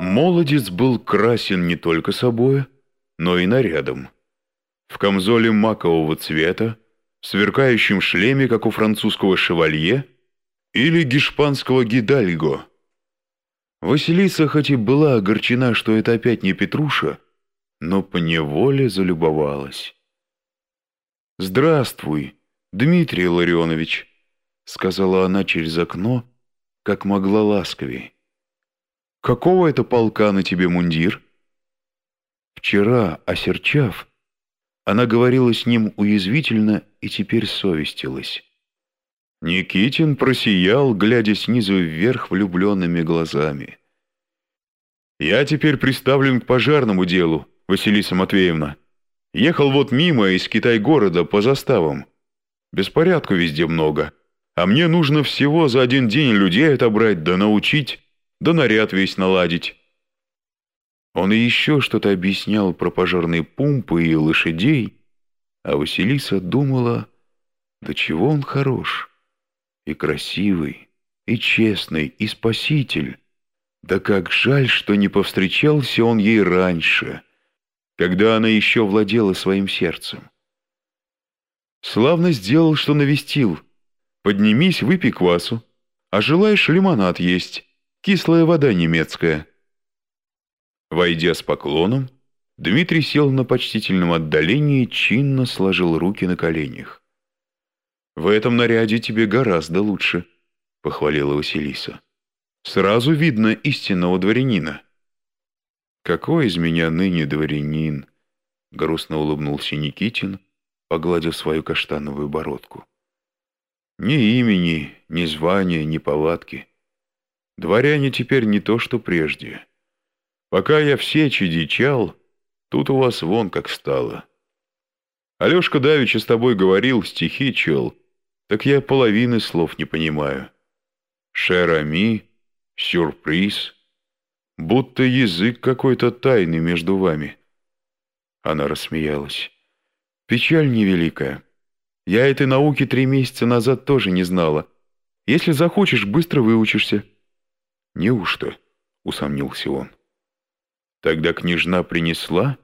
Молодец был красен не только собой, но и нарядом. В камзоле макового цвета, сверкающем шлеме, как у французского шевалье, или гешпанского гидальго. Василиса хоть и была огорчена, что это опять не Петруша, но поневоле залюбовалась. «Здравствуй, Дмитрий Ларионович», — сказала она через окно, как могла ласковей. «Какого это полка на тебе мундир?» Вчера, осерчав, она говорила с ним уязвительно и теперь совестилась. Никитин просиял, глядя снизу вверх влюбленными глазами. «Я теперь приставлен к пожарному делу, Василиса Матвеевна. Ехал вот мимо из Китай-города по заставам. Беспорядку везде много, а мне нужно всего за один день людей отобрать, да научить, да наряд весь наладить». Он и еще что-то объяснял про пожарные пумпы и лошадей, а Василиса думала, да чего он хорош, и красивый, и честный, и спаситель. Да как жаль, что не повстречался он ей раньше, когда она еще владела своим сердцем. Славно сделал, что навестил. Поднимись, выпей квасу, а желаешь лимонад есть, кислая вода немецкая. Войдя с поклоном, Дмитрий сел на почтительном отдалении и чинно сложил руки на коленях. «В этом наряде тебе гораздо лучше», — похвалила Василиса. «Сразу видно истинного дворянина». «Какой из меня ныне дворянин?» — грустно улыбнулся Никитин, погладив свою каштановую бородку. «Ни имени, ни звания, ни повадки. Дворяне теперь не то, что прежде». Пока я все чадичал, тут у вас вон как стало. Алешка Давича с тобой говорил, стихи чел, так я половины слов не понимаю. Шерами, сюрприз, будто язык какой-то тайный между вами. Она рассмеялась. Печаль невеликая. Я этой науки три месяца назад тоже не знала. Если захочешь, быстро выучишься. Неужто? Усомнился он. Тогда княжна принесла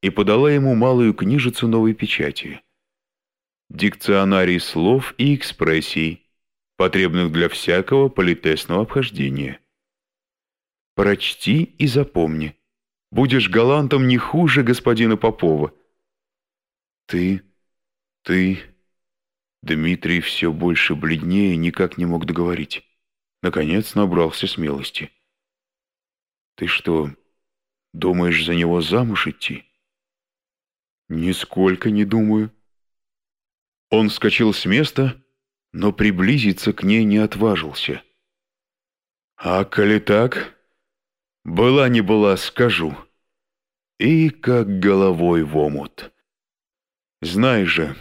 и подала ему малую книжицу новой печати. Дикционарий слов и экспрессий, потребных для всякого политесного обхождения. Прочти и запомни. Будешь галантом не хуже господина Попова. Ты, ты... Дмитрий все больше бледнее никак не мог договорить. Наконец набрался смелости. «Ты что, Думаешь, за него замуж идти? Нисколько не думаю. Он вскочил с места, но приблизиться к ней не отважился. А коли так, была не была, скажу. И как головой в омут. Знай же,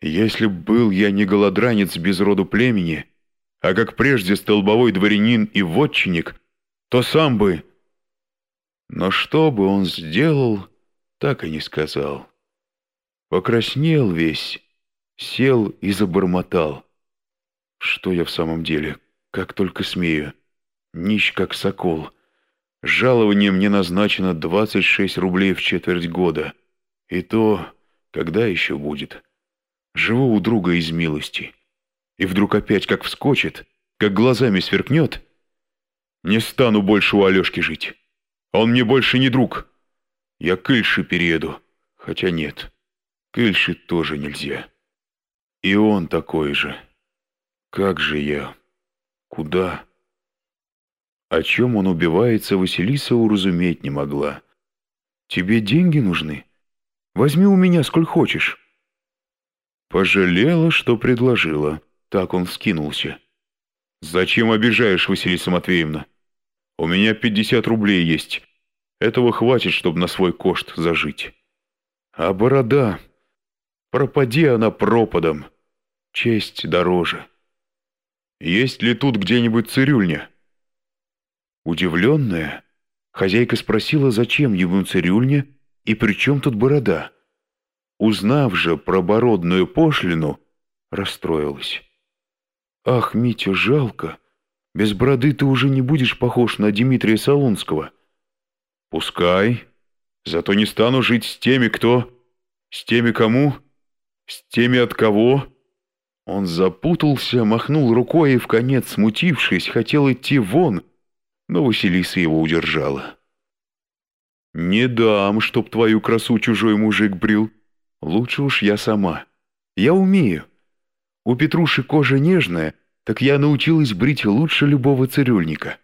если б был я не голодранец без роду племени, а как прежде столбовой дворянин и вотчинник, то сам бы но что бы он сделал, так и не сказал. Покраснел весь, сел и забормотал. Что я в самом деле, как только смею, нищ как сокол. Жалование мне назначено 26 рублей в четверть года. И то, когда еще будет. Живу у друга из милости. И вдруг опять как вскочит, как глазами сверкнет. Не стану больше у Алешки жить. Он мне больше не друг. Я к Ильше перееду. Хотя нет, к Ильше тоже нельзя. И он такой же. Как же я? Куда? О чем он убивается, Василиса уразуметь не могла. Тебе деньги нужны? Возьми у меня сколь хочешь. Пожалела, что предложила. Так он вскинулся. «Зачем обижаешь, Василиса Матвеевна?» У меня пятьдесят рублей есть. Этого хватит, чтобы на свой кошт зажить. А борода... Пропади она пропадом. Честь дороже. Есть ли тут где-нибудь цирюльня? Удивленная, хозяйка спросила, зачем ему цирюльня и при чем тут борода. Узнав же про бородную пошлину, расстроилась. «Ах, Митя, жалко!» Без бороды ты уже не будешь похож на Дмитрия Солунского. Пускай. Зато не стану жить с теми, кто... С теми кому? С теми от кого? Он запутался, махнул рукой и, в конец смутившись, хотел идти вон, но Василиса его удержала. «Не дам, чтоб твою красу чужой мужик брил. Лучше уж я сама. Я умею. У Петруши кожа нежная, так я научилась брить лучше любого цирюльника».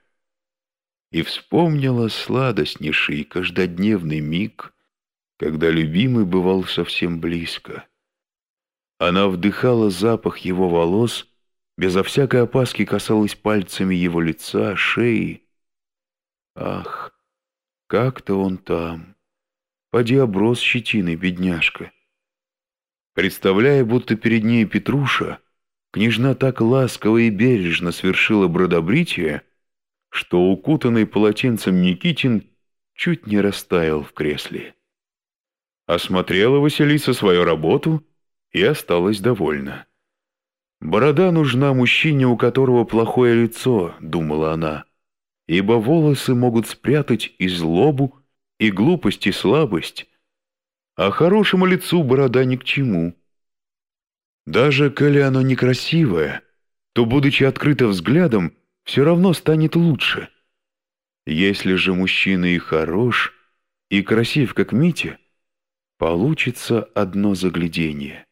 И вспомнила сладостнейший каждодневный миг, когда любимый бывал совсем близко. Она вдыхала запах его волос, безо всякой опаски касалась пальцами его лица, шеи. Ах, как-то он там. Поди оброс щетиной, бедняжка. Представляя, будто перед ней Петруша, княжна так ласково и бережно свершила бродобритие, что укутанный полотенцем Никитин чуть не растаял в кресле. Осмотрела Василиса свою работу и осталась довольна. «Борода нужна мужчине, у которого плохое лицо», — думала она, «ибо волосы могут спрятать и злобу, и глупость, и слабость, а хорошему лицу борода ни к чему. Даже коли оно некрасивое, то, будучи открыто взглядом, все равно станет лучше. Если же мужчина и хорош, и красив, как Митя, получится одно заглядение.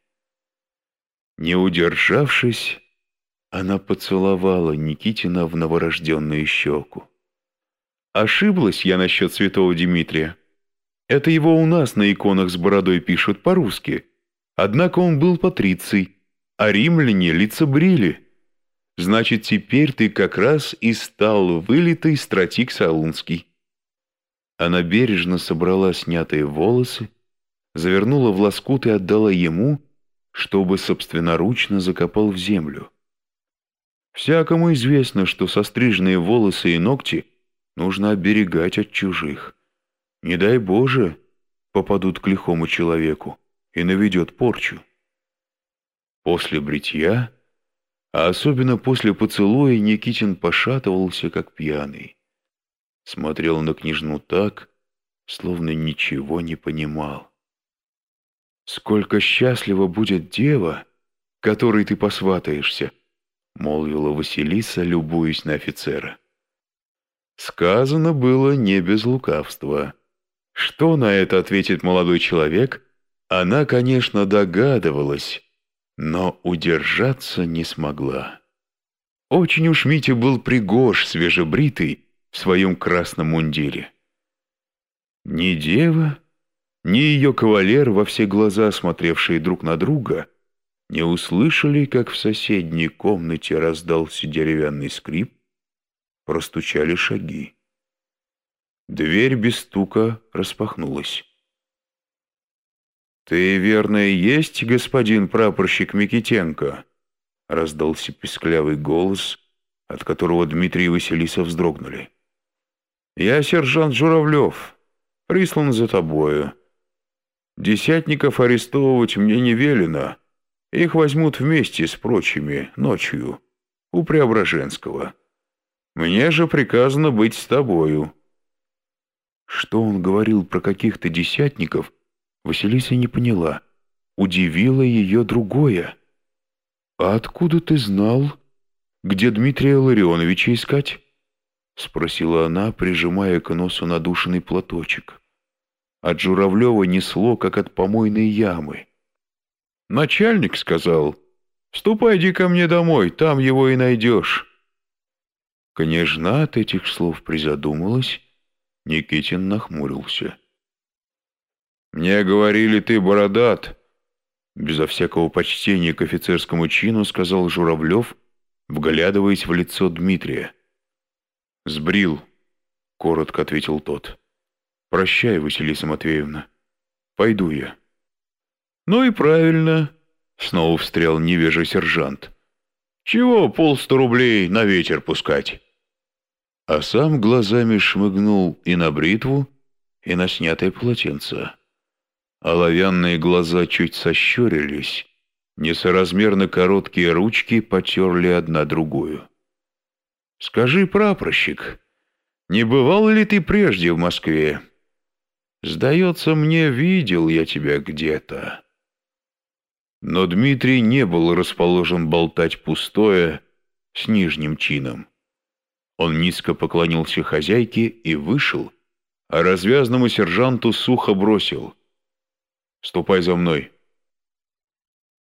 Не удержавшись, она поцеловала Никитина в новорожденную щеку. Ошиблась я насчет святого Дмитрия. Это его у нас на иконах с бородой пишут по-русски. Однако он был патриций, а римляне лица брили. Значит, теперь ты как раз и стал вылитый стратик Салунский. Она бережно собрала снятые волосы, завернула в лоскут и отдала ему, чтобы собственноручно закопал в землю. Всякому известно, что состриженные волосы и ногти нужно оберегать от чужих. Не дай Боже, попадут к лихому человеку и наведет порчу. После бритья а особенно после поцелуя Никитин пошатывался, как пьяный. Смотрел на княжну так, словно ничего не понимал. «Сколько счастлива будет дева, которой ты посватаешься!» — молвила Василиса, любуясь на офицера. Сказано было не без лукавства. Что на это ответит молодой человек, она, конечно, догадывалась, но удержаться не смогла. Очень уж Митя был пригож, свежебритый, в своем красном мундире. Ни дева, ни ее кавалер, во все глаза смотревшие друг на друга, не услышали, как в соседней комнате раздался деревянный скрип, простучали шаги. Дверь без стука распахнулась. «Ты, верно, и есть господин прапорщик Микитенко?» — раздался песклявый голос, от которого Дмитрий и Василиса вздрогнули. «Я сержант Журавлев, прислан за тобою. Десятников арестовывать мне не велено. Их возьмут вместе с прочими ночью у Преображенского. Мне же приказано быть с тобою». Что он говорил про каких-то десятников — Василиса не поняла. Удивило ее другое. «А откуда ты знал, где Дмитрия Ларионовича искать?» — спросила она, прижимая к носу надушенный платочек. От Журавлева несло, как от помойной ямы. «Начальник сказал, ступай ко мне домой, там его и найдешь». Княжна от этих слов призадумалась, Никитин нахмурился. «Мне говорили, ты бородат!» Безо всякого почтения к офицерскому чину сказал Журавлев, вглядываясь в лицо Дмитрия. «Сбрил», — коротко ответил тот. «Прощай, Василиса Матвеевна. Пойду я». «Ну и правильно», — снова встрял невежий сержант. «Чего полста рублей на ветер пускать?» А сам глазами шмыгнул и на бритву, и на снятое полотенце. Оловянные глаза чуть сощурились, несоразмерно короткие ручки потерли одна другую. «Скажи, прапорщик, не бывал ли ты прежде в Москве?» Сдается мне, видел я тебя где-то». Но Дмитрий не был расположен болтать пустое с нижним чином. Он низко поклонился хозяйке и вышел, а развязному сержанту сухо бросил. «Ступай за мной».